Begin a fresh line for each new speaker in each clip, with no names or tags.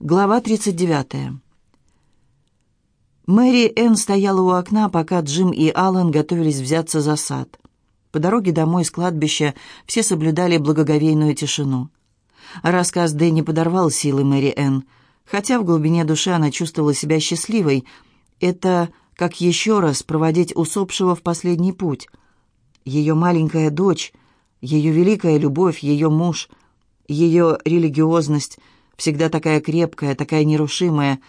Глава 39. Мэри Энн стояла у окна, пока Джим и Аллан готовились взяться за сад. По дороге домой с кладбища все соблюдали благоговейную тишину. Рассказ Дэнни подорвал силы Мэри Энн, хотя в глубине души она чувствовала себя счастливой. Это как еще раз проводить усопшего в последний путь. Ее маленькая дочь, ее великая любовь, ее муж, ее религиозность — всегда такая крепкая, такая нерушимая,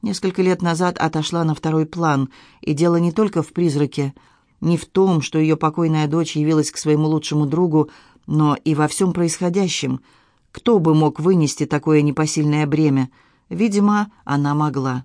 несколько лет назад отошла на второй план, и дело не только в призраке, не в том, что ее покойная дочь явилась к своему лучшему другу, но и во всем происходящем. Кто бы мог вынести такое непосильное бремя? Видимо, она могла.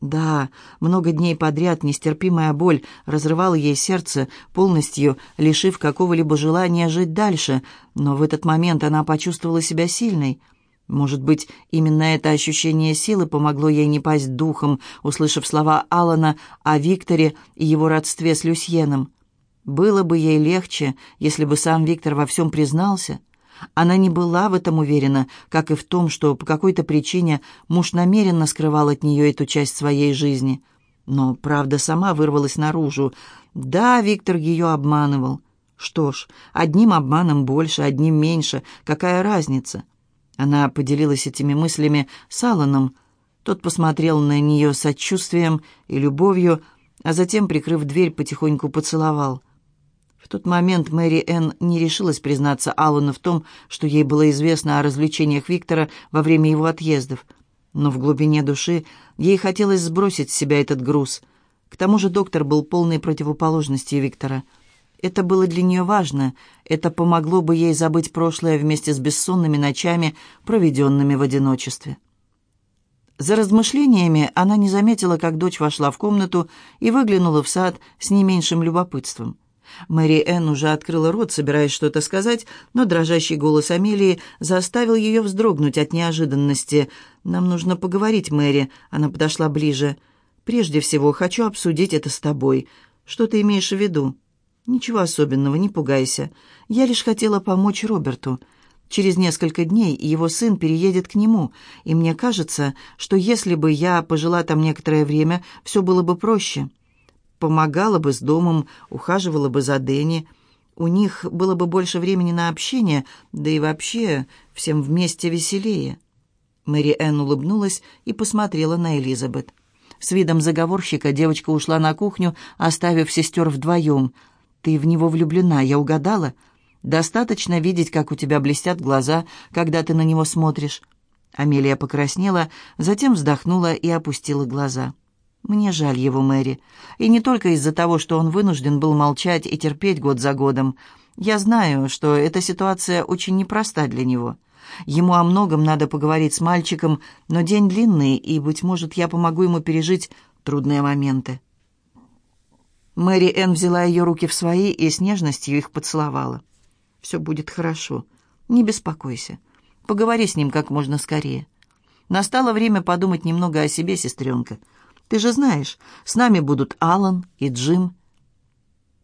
Да, много дней подряд нестерпимая боль разрывала ей сердце, полностью лишив какого-либо желания жить дальше, но в этот момент она почувствовала себя сильной — может быть, именно это ощущение силы помогло ей не пасть духом, услышав слова Алана о Викторе и его родстве с Люсьеном. Было бы ей легче, если бы сам Виктор во всем признался. Она не была в этом уверена, как и в том, что по какой-то причине муж намеренно скрывал от нее эту часть своей жизни. Но правда сама вырвалась наружу. Да, Виктор ее обманывал. Что ж, одним обманом больше, одним меньше. Какая разница? Она поделилась этими мыслями с Алланом. Тот посмотрел на нее сочувствием и любовью, а затем, прикрыв дверь, потихоньку поцеловал. В тот момент Мэри Энн не решилась признаться Аллану в том, что ей было известно о развлечениях Виктора во время его отъездов. Но в глубине души ей хотелось сбросить с себя этот груз. К тому же доктор был полной противоположностью Виктора — это было для нее важно. Это помогло бы ей забыть прошлое вместе с бессонными ночами, проведенными в одиночестве. За размышлениями она не заметила, как дочь вошла в комнату и выглянула в сад с не меньшим любопытством. Мэри Энн уже открыла рот, собираясь что-то сказать, но дрожащий голос Амелии заставил ее вздрогнуть от неожиданности. «Нам нужно поговорить, Мэри», — она подошла ближе. «Прежде всего, хочу обсудить это с тобой. Что ты имеешь в виду?» «Ничего особенного, не пугайся. Я лишь хотела помочь Роберту. Через несколько дней его сын переедет к нему, и мне кажется, что если бы я пожила там некоторое время, все было бы проще. Помогала бы с домом, ухаживала бы за Дэнни. У них было бы больше времени на общение, да и вообще всем вместе веселее». Мэри Энн улыбнулась и посмотрела на Элизабет. С видом заговорщика девочка ушла на кухню, оставив сестер вдвоем – «Ты в него влюблена, я угадала? Достаточно видеть, как у тебя блестят глаза, когда ты на него смотришь». Амелия покраснела, затем вздохнула и опустила глаза. «Мне жаль его, Мэри. И не только из-за того, что он вынужден был молчать и терпеть год за годом. Я знаю, что эта ситуация очень непроста для него. Ему о многом надо поговорить с мальчиком, но день длинный, и, быть может, я помогу ему пережить трудные моменты». Мэри Энн взяла ее руки в свои и с нежностью их поцеловала. «Все будет хорошо. Не беспокойся. Поговори с ним как можно скорее. Настало время подумать немного о себе, сестренка. Ты же знаешь, с нами будут Алан и Джим».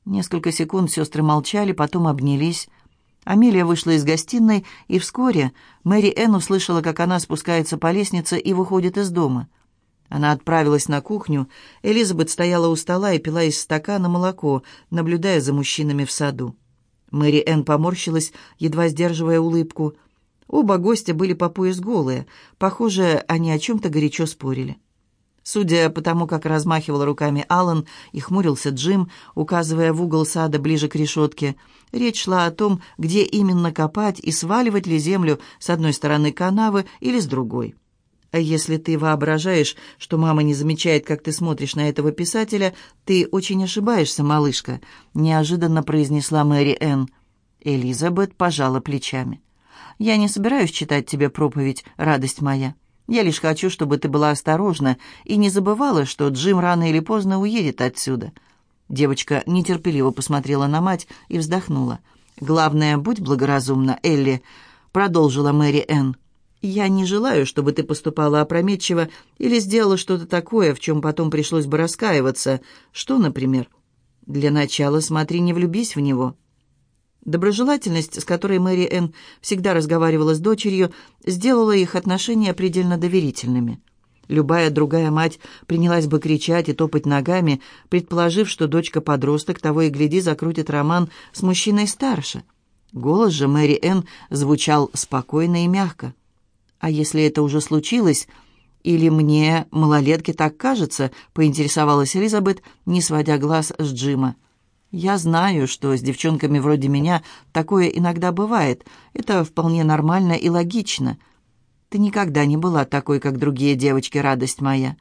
Несколько секунд сестры молчали, потом обнялись. Амелия вышла из гостиной, и вскоре Мэри Энн услышала, как она спускается по лестнице и выходит из дома — она отправилась на кухню. Элизабет стояла у стола и пила из стакана молоко, наблюдая за мужчинами в саду. Мэри Энн поморщилась, едва сдерживая улыбку. Оба гостя были по пояс голые. Похоже, они о чем-то горячо спорили. Судя по тому, как размахивал руками Аллан и хмурился Джим, указывая в угол сада ближе к решетке, речь шла о том, где именно копать и сваливать ли землю с одной стороны канавы или с другой. А если ты воображаешь, что мама не замечает, как ты смотришь на этого писателя, ты очень ошибаешься, малышка», — неожиданно произнесла Мэри Энн. Элизабет пожала плечами. «Я не собираюсь читать тебе проповедь, радость моя. Я лишь хочу, чтобы ты была осторожна и не забывала, что Джим рано или поздно уедет отсюда». Девочка нетерпеливо посмотрела на мать и вздохнула. «Главное, будь благоразумна, Элли», — продолжила Мэри Энн. Я не желаю, чтобы ты поступала опрометчиво или сделала что-то такое, в чем потом пришлось бы раскаиваться. Что, например? Для начала смотри, не влюбись в него». Доброжелательность, с которой Мэри Энн всегда разговаривала с дочерью, сделала их отношения предельно доверительными. Любая другая мать принялась бы кричать и топать ногами, предположив, что дочка-подросток того и гляди закрутит роман с мужчиной старше. Голос же Мэри Энн звучал спокойно и мягко. «А если это уже случилось, или мне, малолетке, так кажется?» — поинтересовалась Элизабет, не сводя глаз с Джима. Я знаю, что с девчонками вроде меня такое иногда бывает. Это вполне нормально и логично. Ты никогда не была такой, как другие девочки, радость моя».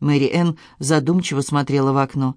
Мэри Энн задумчиво смотрела в окно.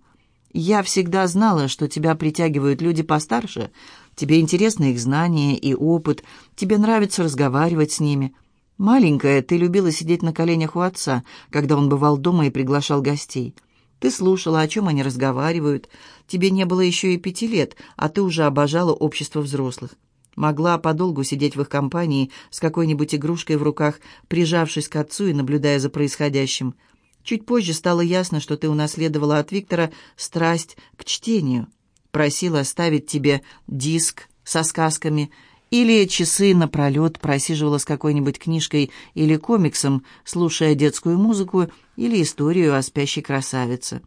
«Я всегда знала, что тебя притягивают люди постарше. Тебе интересны их знания и опыт. Тебе нравится разговаривать с ними. Маленькая, ты любила сидеть на коленях у отца, когда он бывал дома и приглашал гостей. Ты слушала, о чем они разговаривают. Тебе не было еще и пяти лет, а ты уже обожала общество взрослых. Могла подолгу сидеть в их компании с какой-нибудь игрушкой в руках, прижавшись к отцу и наблюдая за происходящим. Чуть позже стало ясно, что ты унаследовала от Виктора страсть к чтению. Просила оставить тебе диск со сказками – или часы напролет просиживала с какой-нибудь книжкой или комиксом, слушая детскую музыку или историю о спящей красавице.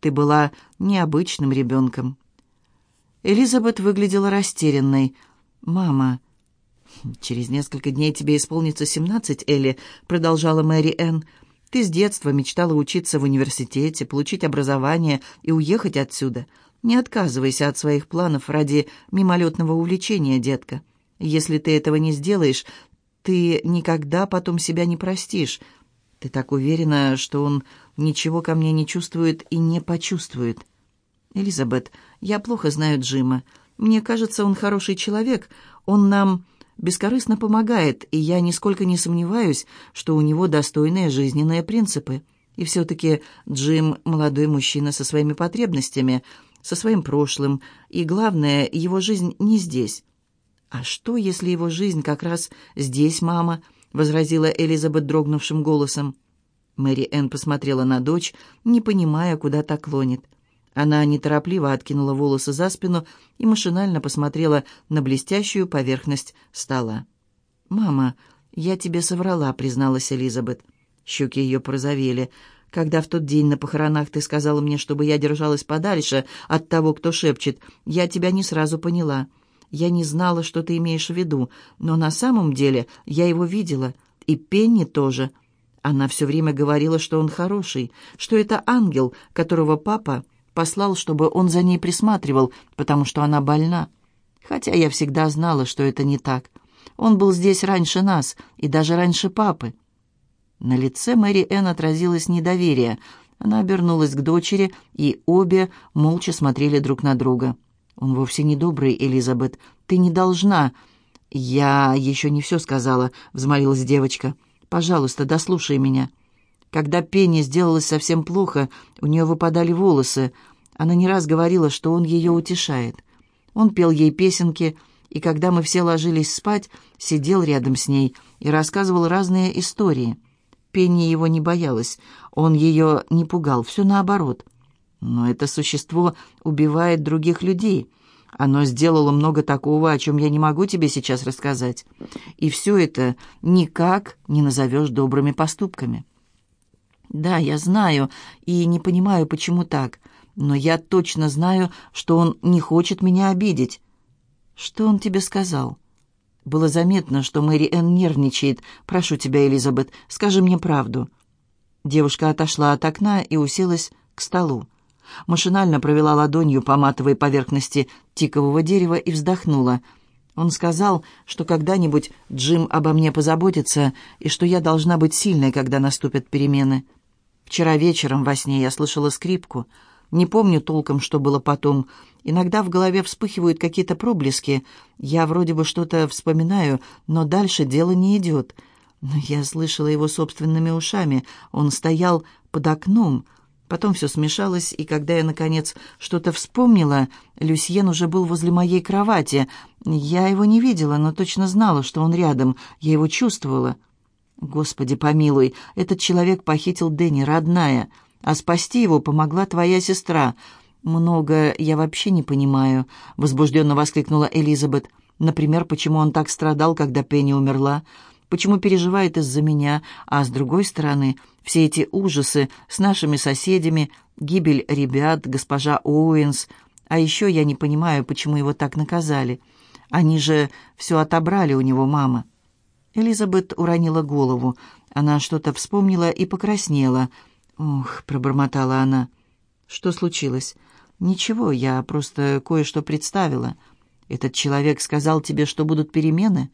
Ты была необычным ребенком. Элизабет выглядела растерянной. «Мама...» «Через несколько дней тебе исполнится семнадцать, Элли», — продолжала Мэри Энн. «Ты с детства мечтала учиться в университете, получить образование и уехать отсюда. Не отказывайся от своих планов ради мимолетного увлечения, детка». Если ты этого не сделаешь, ты никогда потом себя не простишь. Ты так уверена, что он ничего ко мне не чувствует и не почувствует. Элизабет, я плохо знаю Джима. Мне кажется, он хороший человек. Он нам бескорыстно помогает, и я нисколько не сомневаюсь, что у него достойные жизненные принципы. И все-таки Джим — молодой мужчина со своими потребностями, со своим прошлым, и, главное, его жизнь не здесь. «А что, если его жизнь как раз здесь, мама?» — возразила Элизабет дрогнувшим голосом. Мэри Энн посмотрела на дочь, не понимая, куда так клонит. Она неторопливо откинула волосы за спину и машинально посмотрела на блестящую поверхность стола. «Мама, я тебе соврала», — призналась Элизабет. Щеки ее порозовели. «Когда в тот день на похоронах ты сказала мне, чтобы я держалась подальше от того, кто шепчет, я тебя не сразу поняла». Я не знала, что ты имеешь в виду, но на самом деле я его видела, и Пенни тоже. Она все время говорила, что он хороший, что это ангел, которого папа послал, чтобы он за ней присматривал, потому что она больна. Хотя я всегда знала, что это не так. Он был здесь раньше нас, и даже раньше папы. На лице Мэри Энн отразилось недоверие. Она обернулась к дочери, и обе молча смотрели друг на друга. «Он вовсе не добрый, Элизабет. Ты не должна...» «Я еще не все сказала», — взмолилась девочка. «Пожалуйста, дослушай меня». Когда Пенни сделалось совсем плохо, у нее выпадали волосы. Она не раз говорила, что он ее утешает. Он пел ей песенки, и когда мы все ложились спать, сидел рядом с ней и рассказывал разные истории. Пенни его не боялась, он ее не пугал, все наоборот — но это существо убивает других людей. Оно сделало много такого, о чем я не могу тебе сейчас рассказать. И все это никак не назовешь добрыми поступками. Да, я знаю и не понимаю, почему так, но я точно знаю, что он не хочет меня обидеть. Что он тебе сказал? Было заметно, что Мэри Энн нервничает. Прошу тебя, Элизабет, скажи мне правду. Девушка отошла от окна и уселась к столу. Машинально провела ладонью по матовой поверхности тикового дерева и вздохнула. Он сказал, что когда-нибудь Джим обо мне позаботится и что я должна быть сильной, когда наступят перемены. Вчера вечером во сне я слышала скрипку. Не помню толком, что было потом. Иногда в голове вспыхивают какие-то проблески. Я вроде бы что-то вспоминаю, но дальше дело не идет. Но я слышала его собственными ушами. Он стоял под окном, Потом все смешалось, и когда я, наконец, что-то вспомнила, Люсьен уже был возле моей кровати. Я его не видела, но точно знала, что он рядом. Я его чувствовала. Господи помилуй, этот человек похитил Дэнни, родная, а спасти его помогла твоя сестра. «Много я вообще не понимаю», — возбужденно воскликнула Элизабет. «Например, почему он так страдал, когда Пенни умерла? Почему переживает из-за меня? А с другой стороны, все эти ужасы с нашими соседями, гибель ребят, госпожа Оуэнс. А еще я не понимаю, почему его так наказали. Они же все отобрали у него, мама». Элизабет уронила голову. Она что-то вспомнила и покраснела. «Ох», — пробормотала она. «Что случилось?» «Ничего, я просто кое-что представила. Этот человек сказал тебе, что будут перемены?»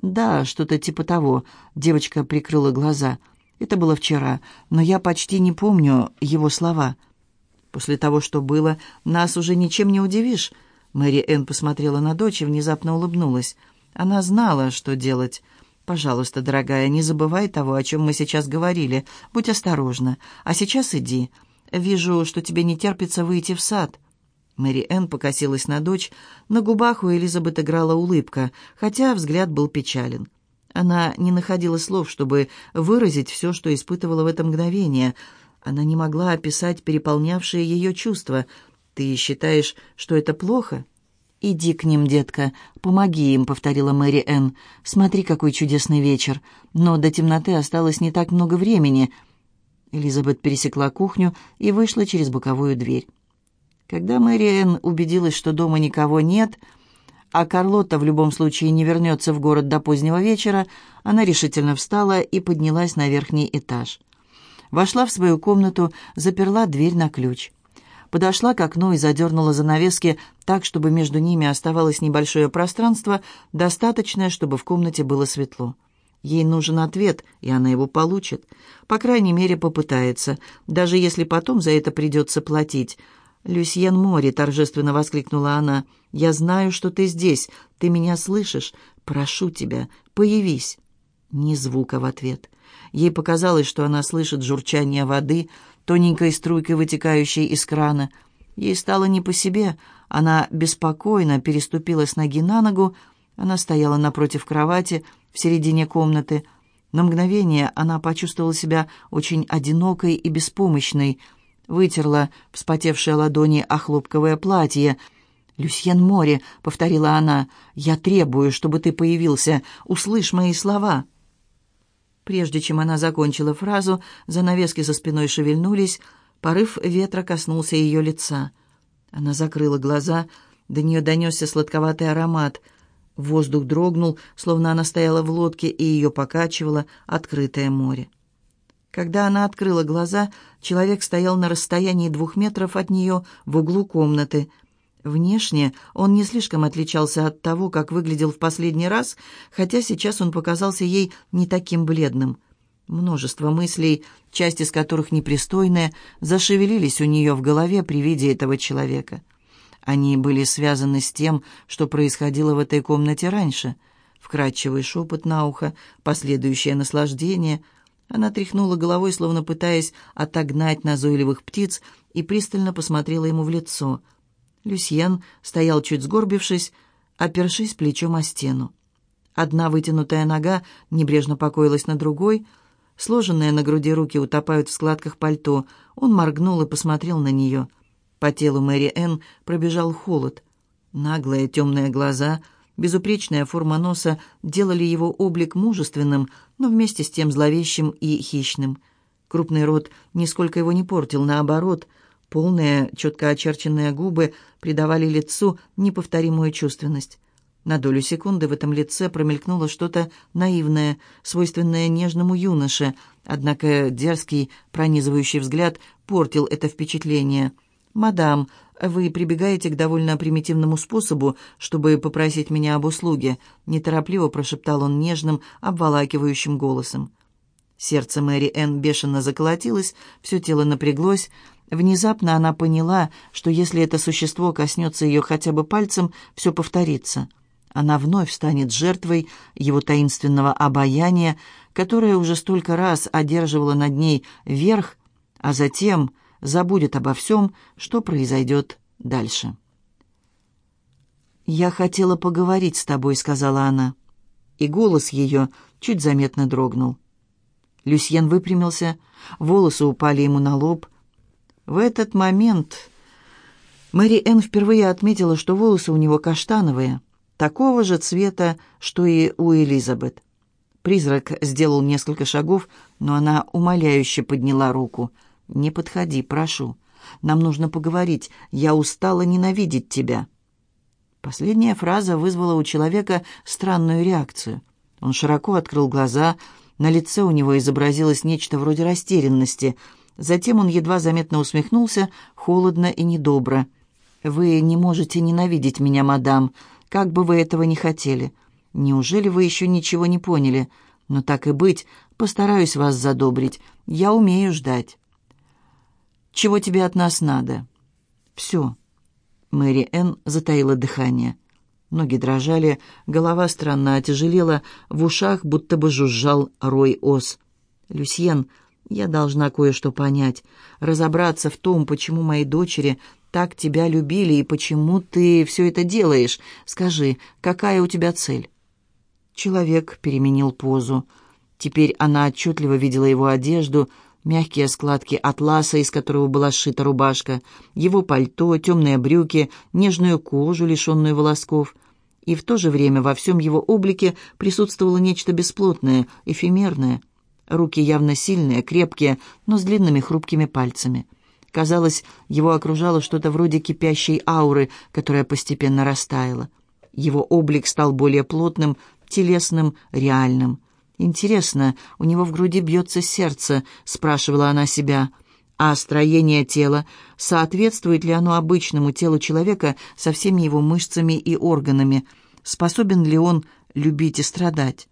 «Да, что-то типа того». Девочка прикрыла глаза. «Это было вчера, но я почти не помню его слова». «После того, что было, нас уже ничем не удивишь». Мэри Энн посмотрела на дочь и внезапно улыбнулась. Она знала, что делать. «Пожалуйста, дорогая, не забывай того, о чем мы сейчас говорили. Будь осторожна. А сейчас иди. «Вижу, что тебе не терпится выйти в сад». Мэри Энн покосилась на дочь. На губах у Элизабет играла улыбка, хотя взгляд был печален. Она не находила слов, чтобы выразить все, что испытывала в это мгновение. Она не могла описать переполнявшие ее чувства. «Ты считаешь, что это плохо?» «Иди к ним, детка, помоги им», — повторила Мэри Энн. «Смотри, какой чудесный вечер. Но до темноты осталось не так много времени». Элизабет пересекла кухню и вышла через боковую дверь. Когда Мэриэн убедилась, что дома никого нет, а Карлотта в любом случае не вернется в город до позднего вечера, она решительно встала и поднялась на верхний этаж. Вошла в свою комнату, заперла дверь на ключ. Подошла к окну и задернула занавески так, чтобы между ними оставалось небольшое пространство, достаточное, чтобы в комнате было светло. Ей нужен ответ, и она его получит. По крайней мере, попытается, даже если потом за это придется платить. «Люсьен Мори», — торжественно воскликнула она, — «я знаю, что ты здесь, ты меня слышишь. Прошу тебя, появись». Ни звука в ответ. Ей показалось, что она слышит журчание воды, тоненькой струйкой, вытекающей из крана. Ей стало не по себе. Она беспокойно переступила с ноги на ногу. Она стояла напротив кровати, в середине комнаты. На мгновение она почувствовала себя очень одинокой и беспомощной. Вытерла вспотевшие ладони о хлопковое платье. «Люсьен Море», — повторила она, — «я требую, чтобы ты появился. Услышь мои слова». Прежде чем она закончила фразу, занавески за спиной шевельнулись, порыв ветра коснулся ее лица. Она закрыла глаза, до нее донесся сладковатый аромат — Воздух дрогнул, словно она стояла в лодке, и ее покачивало открытое море. Когда она открыла глаза, человек стоял на расстоянии двух метров от нее в углу комнаты. Внешне он не слишком отличался от того, как выглядел в последний раз, хотя сейчас он показался ей не таким бледным. Множество мыслей, часть из которых непристойные, зашевелились у нее в голове при виде этого человека. Они были связаны с тем, что происходило в этой комнате раньше. Вкрадчивый шепот на ухо, последующее наслаждение. Она тряхнула головой, словно пытаясь отогнать назойливых птиц, и пристально посмотрела ему в лицо. Люсьен стоял чуть сгорбившись, опершись плечом о стену. Одна вытянутая нога небрежно покоилась на другой, сложенные на груди руки утопают в складках пальто. Он моргнул и посмотрел на нее — по телу Мэри Энн пробежал холод. Наглые темные глаза, безупречная форма носа делали его облик мужественным, но вместе с тем зловещим и хищным. Крупный рот нисколько его не портил, наоборот, полные, четко очерченные губы придавали лицу неповторимую чувственность. На долю секунды в этом лице промелькнуло что-то наивное, свойственное нежному юноше, однако дерзкий, пронизывающий взгляд портил это впечатление — «Мадам, вы прибегаете к довольно примитивному способу, чтобы попросить меня об услуге», неторопливо прошептал он нежным, обволакивающим голосом. Сердце Мэри Энн бешено заколотилось, все тело напряглось. Внезапно она поняла, что если это существо коснется ее хотя бы пальцем, все повторится. Она вновь станет жертвой его таинственного обаяния, которое уже столько раз одерживало над ней верх, а затем забудет обо всем, что произойдет дальше. «Я хотела поговорить с тобой», — сказала она. И голос ее чуть заметно дрогнул. Люсьен выпрямился, волосы упали ему на лоб. В этот момент Мэри Энн впервые отметила, что волосы у него каштановые, такого же цвета, что и у Элизабет. Призрак сделал несколько шагов, но она умоляюще подняла руку. «Не подходи, прошу. Нам нужно поговорить. Я устала ненавидеть тебя». Последняя фраза вызвала у человека странную реакцию. Он широко открыл глаза, на лице у него изобразилось нечто вроде растерянности. Затем он едва заметно усмехнулся, холодно и недобро. «Вы не можете ненавидеть меня, мадам, как бы вы этого ни хотели. Неужели вы еще ничего не поняли? Но так и быть, постараюсь вас задобрить. Я умею ждать». «Чего тебе от нас надо?» «Все». Мэри Энн затаила дыхание. Ноги дрожали, голова странно отяжелела, в ушах будто бы жужжал рой ос. «Люсьен, я должна кое-что понять, разобраться в том, почему мои дочери так тебя любили и почему ты все это делаешь. Скажи, какая у тебя цель?» Человек переменил позу. Теперь она отчетливо видела его одежду — мягкие складки атласа, из которого была сшита рубашка, его пальто, темные брюки, нежную кожу, лишенную волосков. И в то же время во всем его облике присутствовало нечто бесплотное, эфемерное. Руки явно сильные, крепкие, но с длинными хрупкими пальцами. Казалось, его окружало что-то вроде кипящей ауры, которая постепенно растаяла. Его облик стал более плотным, телесным, реальным. «Интересно, у него в груди бьется сердце?» — спрашивала она себя. «А строение тела, соответствует ли оно обычному телу человека со всеми его мышцами и органами? Способен ли он любить и страдать?»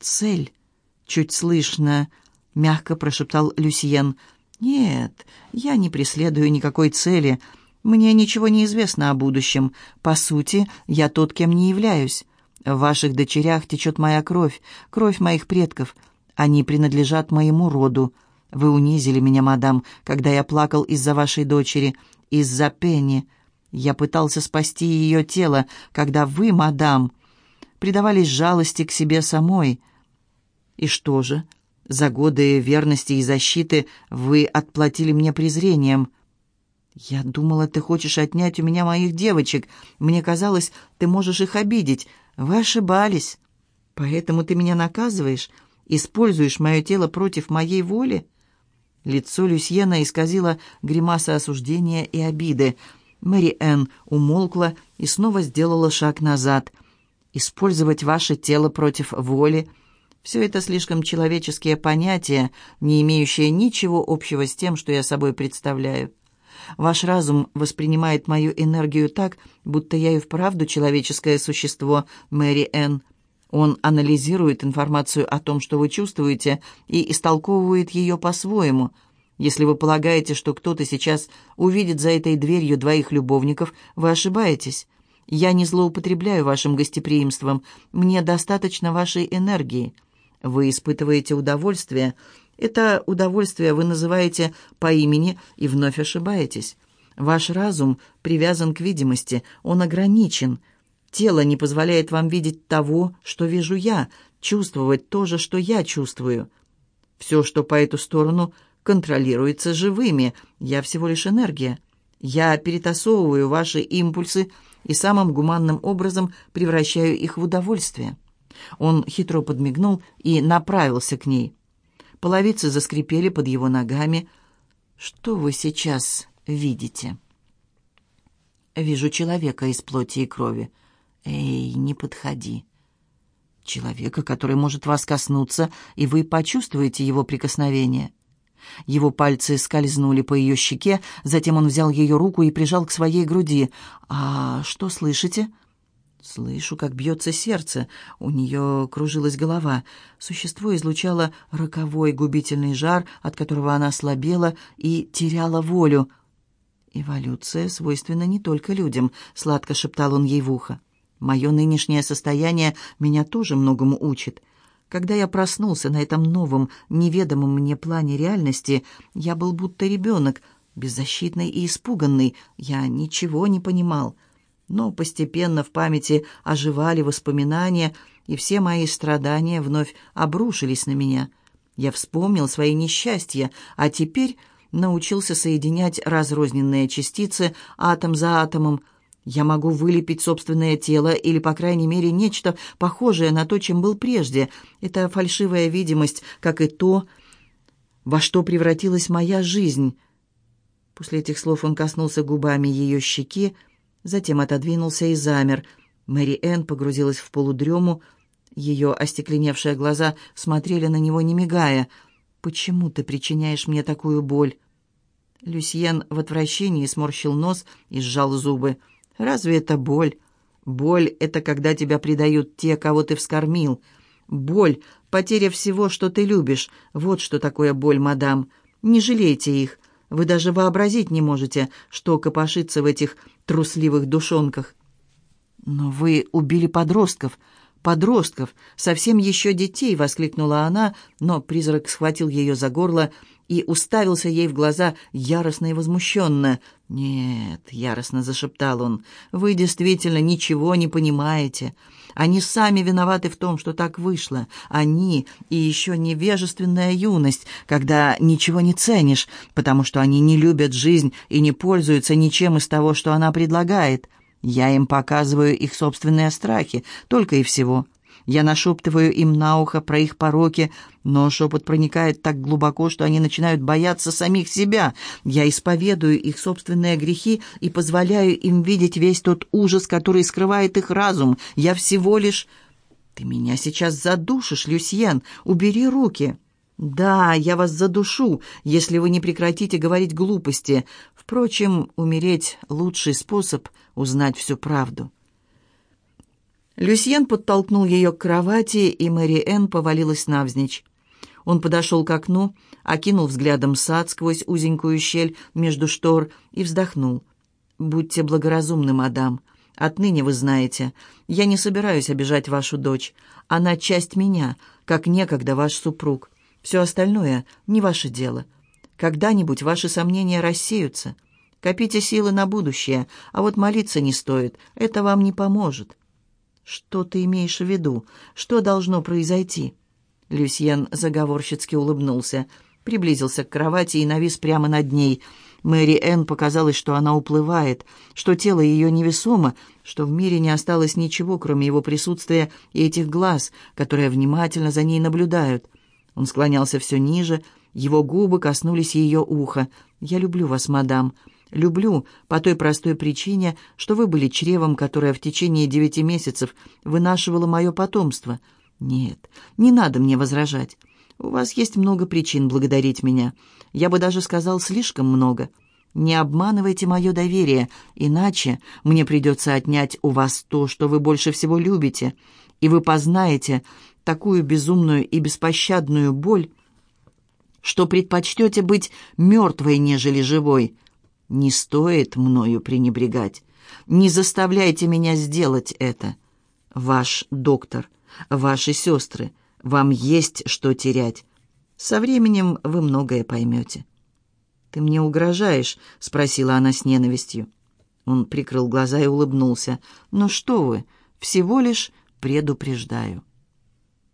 «Цель?» — чуть слышно, — мягко прошептал Люсьен. «Нет, я не преследую никакой цели. Мне ничего не известно о будущем. По сути, я тот, кем не являюсь. В ваших дочерях течет моя кровь, кровь моих предков. Они принадлежат моему роду. Вы унизили меня, мадам, когда я плакал из-за вашей дочери, из-за Пенни. Я пытался спасти ее тело, когда вы, мадам, предавались жалости к себе самой. И что же? За годы верности и защиты вы отплатили мне презрением. Я думала, ты хочешь отнять у меня моих девочек. Мне казалось, ты можешь их обидеть. Вы ошибались. Поэтому ты меня наказываешь, используешь мое тело против моей воли?» Лицо Люсьена исказило гримаса осуждения и обиды. Мэри Энн умолкла и снова сделала шаг назад. «Использовать ваше тело против воли — все это слишком человеческие понятия, не имеющие ничего общего с тем, что я собой представляю. Ваш разум воспринимает мою энергию так, будто я и вправду человеческое существо, Мэри Энн. Он анализирует информацию о том, что вы чувствуете, и истолковывает ее по-своему. Если вы полагаете, что кто-то сейчас увидит за этой дверью двоих любовников, вы ошибаетесь. Я не злоупотребляю вашим гостеприимством. Мне достаточно вашей энергии. Вы испытываете удовольствие, это удовольствие вы называете по имени и вновь ошибаетесь. Ваш разум привязан к видимости, он ограничен. Тело не позволяет вам видеть того, что вижу я, чувствовать то же, что я чувствую. Все, что по эту сторону, контролируется живыми. Я всего лишь энергия. Я перетасовываю ваши импульсы и самым гуманным образом превращаю их в удовольствие. Он хитро подмигнул и направился к ней. Половицы заскрипели под его ногами. «Что вы сейчас видите?» «Вижу человека из плоти и крови. Эй, не подходи!» «Человека, который может вас коснуться, и вы почувствуете его прикосновение». Его пальцы скользнули по ее щеке, затем он взял ее руку и прижал к своей груди. «А что слышите?» Слышу, как бьется сердце. У нее кружилась голова. Существо излучало роковой губительный жар, от которого она слабела и теряла волю. «Эволюция свойственна не только людям», — сладко шептал он ей в ухо. «Мое нынешнее состояние меня тоже многому учит. Когда я проснулся на этом новом, неведомом мне плане реальности, я был будто ребенок, беззащитный и испуганный. Я ничего не понимал». Но постепенно в памяти оживали воспоминания, и все мои страдания вновь обрушились на меня. Я вспомнил свои несчастья, а теперь научился соединять разрозненные частицы атом за атомом. Я могу вылепить собственное тело или, по крайней мере, нечто похожее на то, чем был прежде. Это фальшивая видимость, как и то, во что превратилась моя жизнь. После этих слов он коснулся губами ее щеки, затем отодвинулся и замер. Мэри Энн погрузилась в полудрему. Ее остекленевшие глаза смотрели на него, не мигая. «Почему ты причиняешь мне такую боль?» Люсьен в отвращении сморщил нос и сжал зубы. «Разве это боль? Боль — это когда тебя предают те, кого ты вскормил. Боль — потеря всего, что ты любишь. Вот что такое боль, мадам. Не жалейте их. Вы даже вообразить не можете, что копошится в этих трусливых душонках. «Но вы убили подростков, подростков, совсем еще детей!» — воскликнула она, но призрак схватил ее за горло и уставился ей в глаза яростно и возмущенно. «Нет», — яростно зашептал он, — «вы действительно ничего не понимаете. Они сами виноваты в том, что так вышло. Они и еще невежественная юность, когда ничего не ценишь, потому что они не любят жизнь и не пользуются ничем из того, что она предлагает. Я им показываю их собственные страхи, только и всего». Я нашептываю им на ухо про их пороки, но шепот проникает так глубоко, что они начинают бояться самих себя. Я исповедую их собственные грехи и позволяю им видеть весь тот ужас, который скрывает их разум. Я всего лишь... Ты меня сейчас задушишь, Люсьен. Убери руки. Да, я вас задушу, если вы не прекратите говорить глупости. Впрочем, умереть — лучший способ узнать всю правду. Люсьен подтолкнул ее к кровати, и Мэри Энн повалилась навзничь. Он подошел к окну, окинул взглядом сад сквозь узенькую щель между штор и вздохнул. «Будьте благоразумны, мадам. Отныне вы знаете, я не собираюсь обижать вашу дочь. Она часть меня, как некогда ваш супруг. Все остальное не ваше дело. Когда-нибудь ваши сомнения рассеются. Копите силы на будущее, а вот молиться не стоит, это вам не поможет». «Что ты имеешь в виду? Что должно произойти?» Люсьен заговорщицки улыбнулся, приблизился к кровати и навис прямо над ней. Мэри Энн показалось, что она уплывает, что тело ее невесомо, что в мире не осталось ничего, кроме его присутствия и этих глаз, которые внимательно за ней наблюдают. Он склонялся все ниже, его губы коснулись ее уха. «Я люблю вас, мадам. Люблю по той простой причине, что вы были чревом, которое в течение девяти месяцев вынашивало мое потомство. Нет, не надо мне возражать. У вас есть много причин благодарить меня. Я бы даже сказал, слишком много. Не обманывайте мое доверие, иначе мне придется отнять у вас то, что вы больше всего любите, и вы познаете такую безумную и беспощадную боль, что предпочтете быть мертвой, нежели живой». Не стоит мною пренебрегать. Не заставляйте меня сделать это. Ваш доктор, ваши сестры, вам есть что терять. Со временем вы многое поймете». «Ты мне угрожаешь?» — спросила она с ненавистью. Он прикрыл глаза и улыбнулся. «Ну что вы, всего лишь предупреждаю».